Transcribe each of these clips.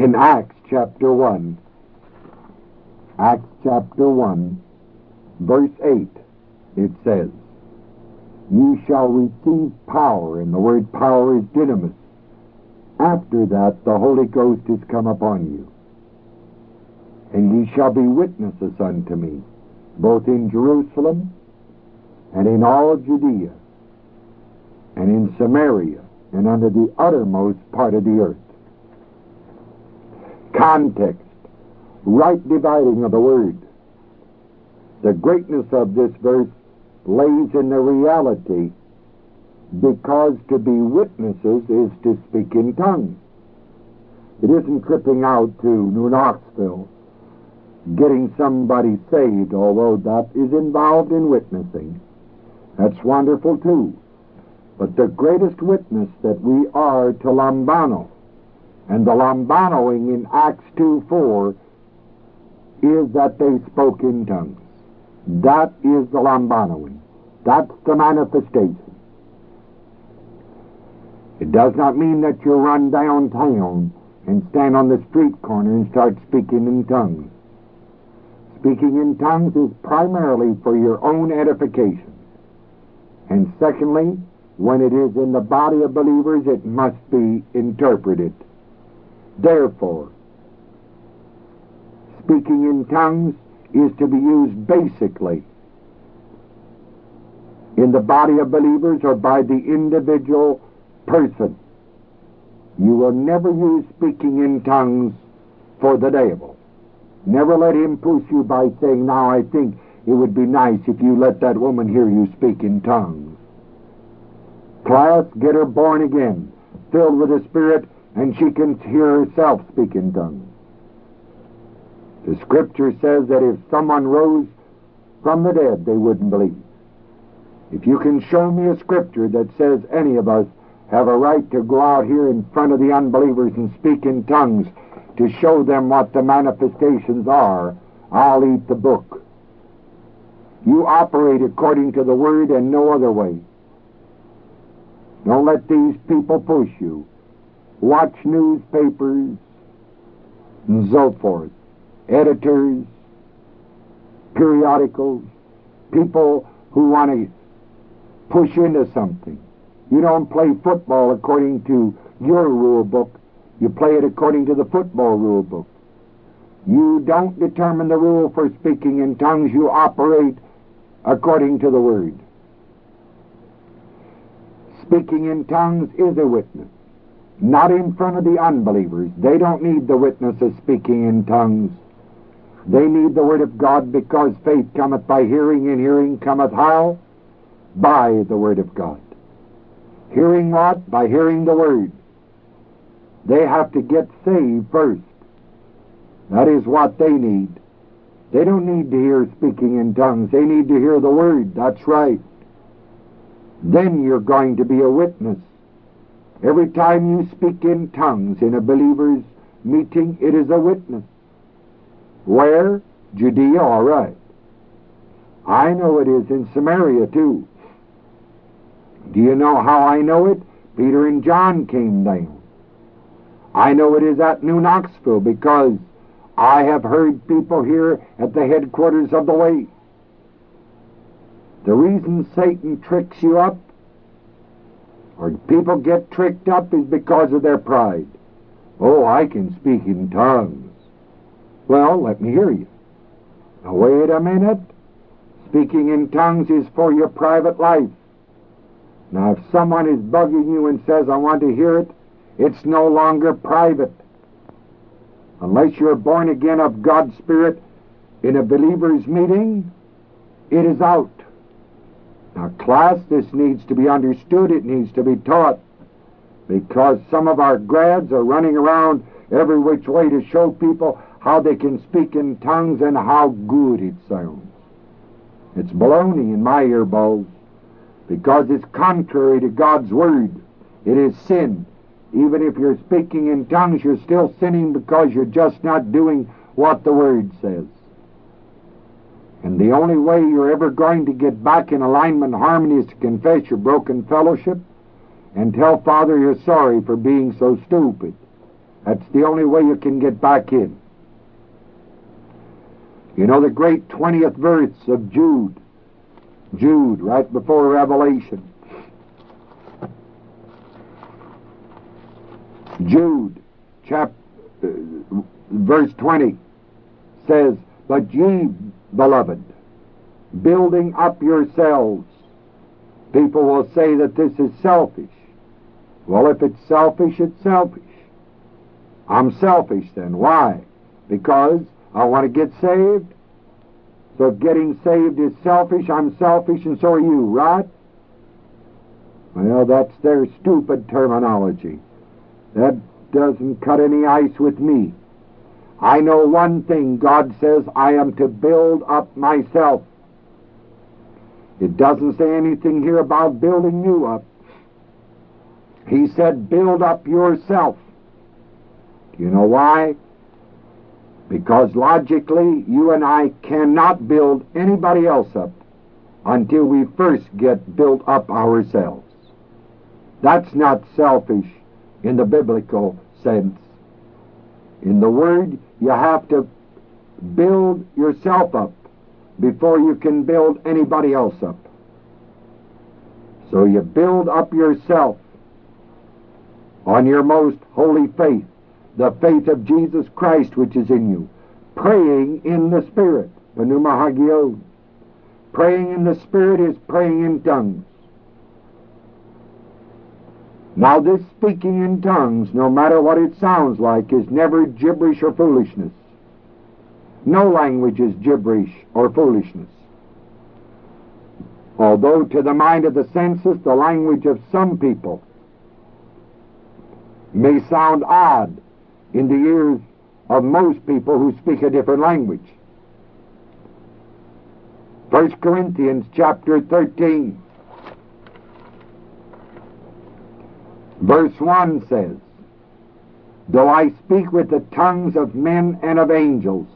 in Acts chapter 1. Acts chapter 1, verse 8, it says, Ye shall receive power, and the word power is dynamis. After that, the Holy Ghost is come upon you. And ye shall be witnesses unto me, both in Jerusalem and in all Judea and in Samaria and unto the uttermost part of the earth. Context, right dividing of the word. The greatness of this verse lays in the reality because to be witnesses is to speak in tongues. It isn't tripping out to New Knoxville, getting somebody saved, although that is involved in witnessing. That's wonderful too. But the greatest witness that we are to Lambano, and the Lambanoing in Acts 2 4 is that they spoke in tongues. That is the Lambanoing. That's the manifestation. It does not mean that you run downtown and stand on the street corner and start speaking in tongues. Speaking in tongues is primarily for your own edification. And secondly, when it is in the body of believers, it must be interpreted. Therefore, speaking in tongues is to be used basically in the body of believers or by the individual person. You will never use speaking in tongues for the devil. Never let him push you by saying, Now I think it would be nice if you let that woman hear you speak in tongues. Class, get her born again, filled with the Spirit, and she can hear herself speak in tongues. The scripture says that if someone rose from the dead, they wouldn't believe. If you can show me a scripture that says any of us have a right to go out here in front of the unbelievers and speak in tongues to show them what the manifestations are, I'll eat the book. You operate according to the word and no other way. Don't let these people push you. Watch newspapers and so forth. Editors, periodicals, people who want to push into something. You don't play football according to your rule book. You play it according to the football rule book. You don't determine the rule for speaking in tongues. You operate according to the word. Speaking in tongues is a witness. Not in front of the unbelievers. They don't need the witness of speaking in tongues. They need the word of God because faith cometh by hearing, and hearing cometh how? By the word of God. Hearing what? By hearing the word. They have to get saved first. That is what they need. They don't need to hear speaking in tongues. They need to hear the word. That's right. Then you're going to be a witness. Every time you speak in tongues in a believer's meeting, it is a witness. Where? Judea, all right. I know it is in Samaria too. Do you know how I know it? Peter and John came down. I know it is at New Knoxville because I have heard people here at the headquarters of the way. The reason Satan tricks you up or people get tricked up is because of their pride. Oh, I can speak in tongues. Well, let me hear you. Now, wait a minute. Speaking in tongues is for your private life. Now, if someone is bugging you and says, I want to hear it, it's no longer private. Unless you're born again of God's Spirit in a believer's meeting, it is out. Now, class, this needs to be understood. It needs to be taught because some of our grads are running around every which way to show people how they can speak in tongues and how good it sounds. It's baloney in my earballs because it's contrary to God's Word. It is sin. Even if you're speaking in tongues, you're still sinning because you're just not doing what the Word says. And the only way you're ever going to get back in alignment and harmony is to confess your broken fellowship and tell Father you're sorry for being so stupid. That's the only way you can get back in. You know the great 20th verse of Jude. Jude, right before Revelation. Jude, chapter, uh, verse 20, says, But ye, beloved, building up yourselves. People will say that this is selfish. Well, if it's selfish, it's selfish. I'm selfish then. Why? Because I want to get saved. So if getting saved is selfish, I'm selfish, and so are you, right? Well, that's their stupid terminology. That doesn't cut any ice with me. I know one thing God says I am to build up myself. It doesn't say anything here about building you up. He said, build up yourself. Do you know why? Because logically, you and I cannot build anybody else up until we first get built up ourselves. That's not selfish in the biblical sense. In the Word, you have to build yourself up before you can build anybody else up. So you build up yourself on your most holy faith, the faith of Jesus Christ which is in you, praying in the Spirit. Praying in the Spirit is praying in tongues. Now, this speaking in tongues, no matter what it sounds like, is never gibberish or foolishness. No language is gibberish or foolishness. Although to the mind of the senses, the language of some people may sound odd in the ears of most people who speak a different language. 1 Corinthians chapter 13 verse 1 says, Though I speak with the tongues of men and of angels.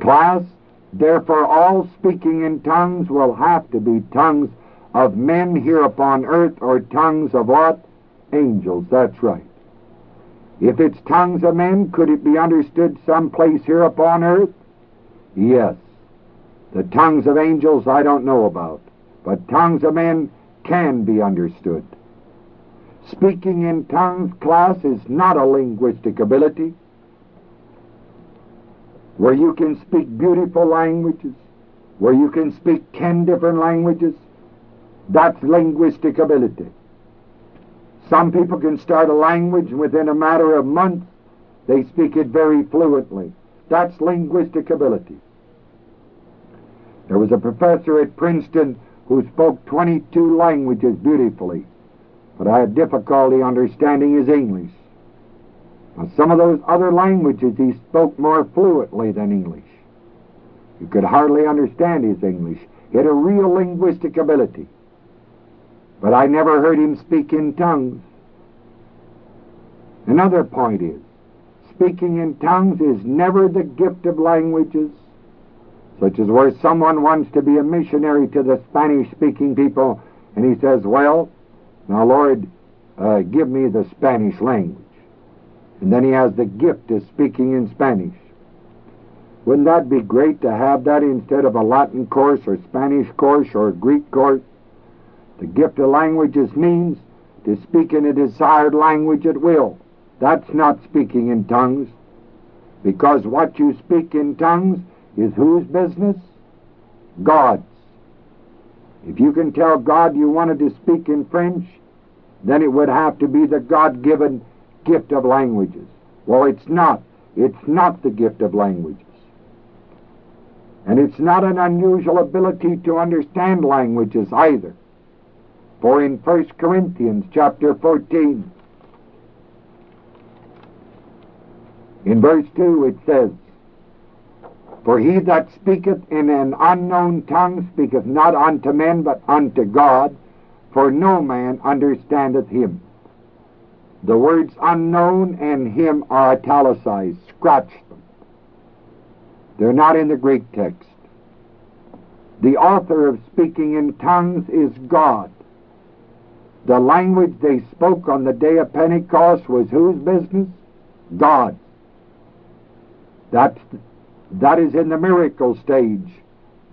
Class, therefore all speaking in tongues will have to be tongues of men here upon earth or tongues of what? angels. That's right. If it's tongues of men, could it be understood someplace here upon earth? Yes. The tongues of angels I don't know about, but tongues of men can be understood. Speaking in tongues class is not a linguistic ability where you can speak beautiful languages, where you can speak ten different languages. That's linguistic ability. Some people can start a language within a matter of months. They speak it very fluently. That's linguistic ability. There was a professor at Princeton who spoke 22 languages beautifully, but I had difficulty understanding his English. Now, some of those other languages he spoke more fluently than English. You could hardly understand his English. He had a real linguistic ability. But I never heard him speak in tongues. Another point is, speaking in tongues is never the gift of languages, such as where someone wants to be a missionary to the Spanish speaking people, and he says, Well, now, Lord, uh, give me the Spanish language. And then he has the gift of speaking in Spanish. Wouldn't that be great to have that instead of a Latin course or Spanish course or Greek course? The gift of languages means to speak in a desired language at will. That's not speaking in tongues. Because what you speak in tongues is whose business? God's. If you can tell God you wanted to speak in French, then it would have to be the God given gift of languages. Well, it's not. It's not the gift of languages. And it's not an unusual ability to understand languages either. For in 1 Corinthians chapter 14, in verse 2 it says, For he that speaketh in an unknown tongue speaketh not unto men but unto God, for no man understandeth him. The words unknown and him are italicized. Scratch them. They're not in the Greek text. The author of speaking in tongues is God. The language they spoke on the day of Pentecost was whose business? God's. That's, that is in the miracle stage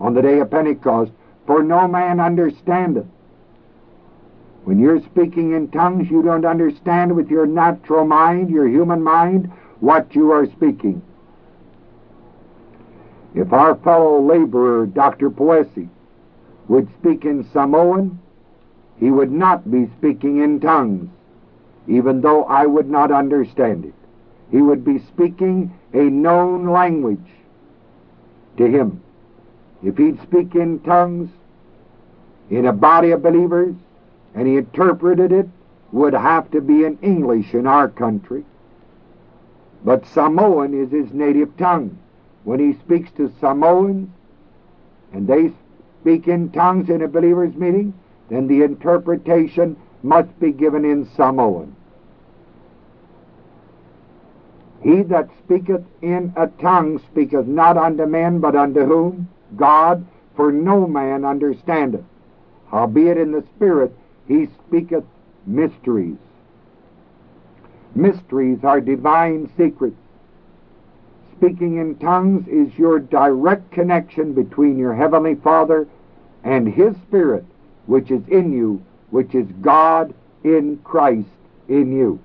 on the day of Pentecost, for no man understandeth. When you're speaking in tongues, you don't understand with your natural mind, your human mind, what you are speaking. If our fellow laborer, Dr. Poesi, would speak in Samoan, he would not be speaking in tongues, even though I would not understand it. He would be speaking a known language to him. If he'd speak in tongues in a body of believers and he interpreted it, would have to be in English in our country. But Samoan is his native tongue. When he speaks to Samoans and they speak in tongues in a believer's meeting, then the interpretation must be given in Samoan. He that speaketh in a tongue speaketh not unto men, but unto whom? God, for no man understandeth. Howbeit in the Spirit he speaketh mysteries. Mysteries are divine secrets. Speaking in tongues is your direct connection between your Heavenly Father and His Spirit, which is in you, which is God in Christ in you.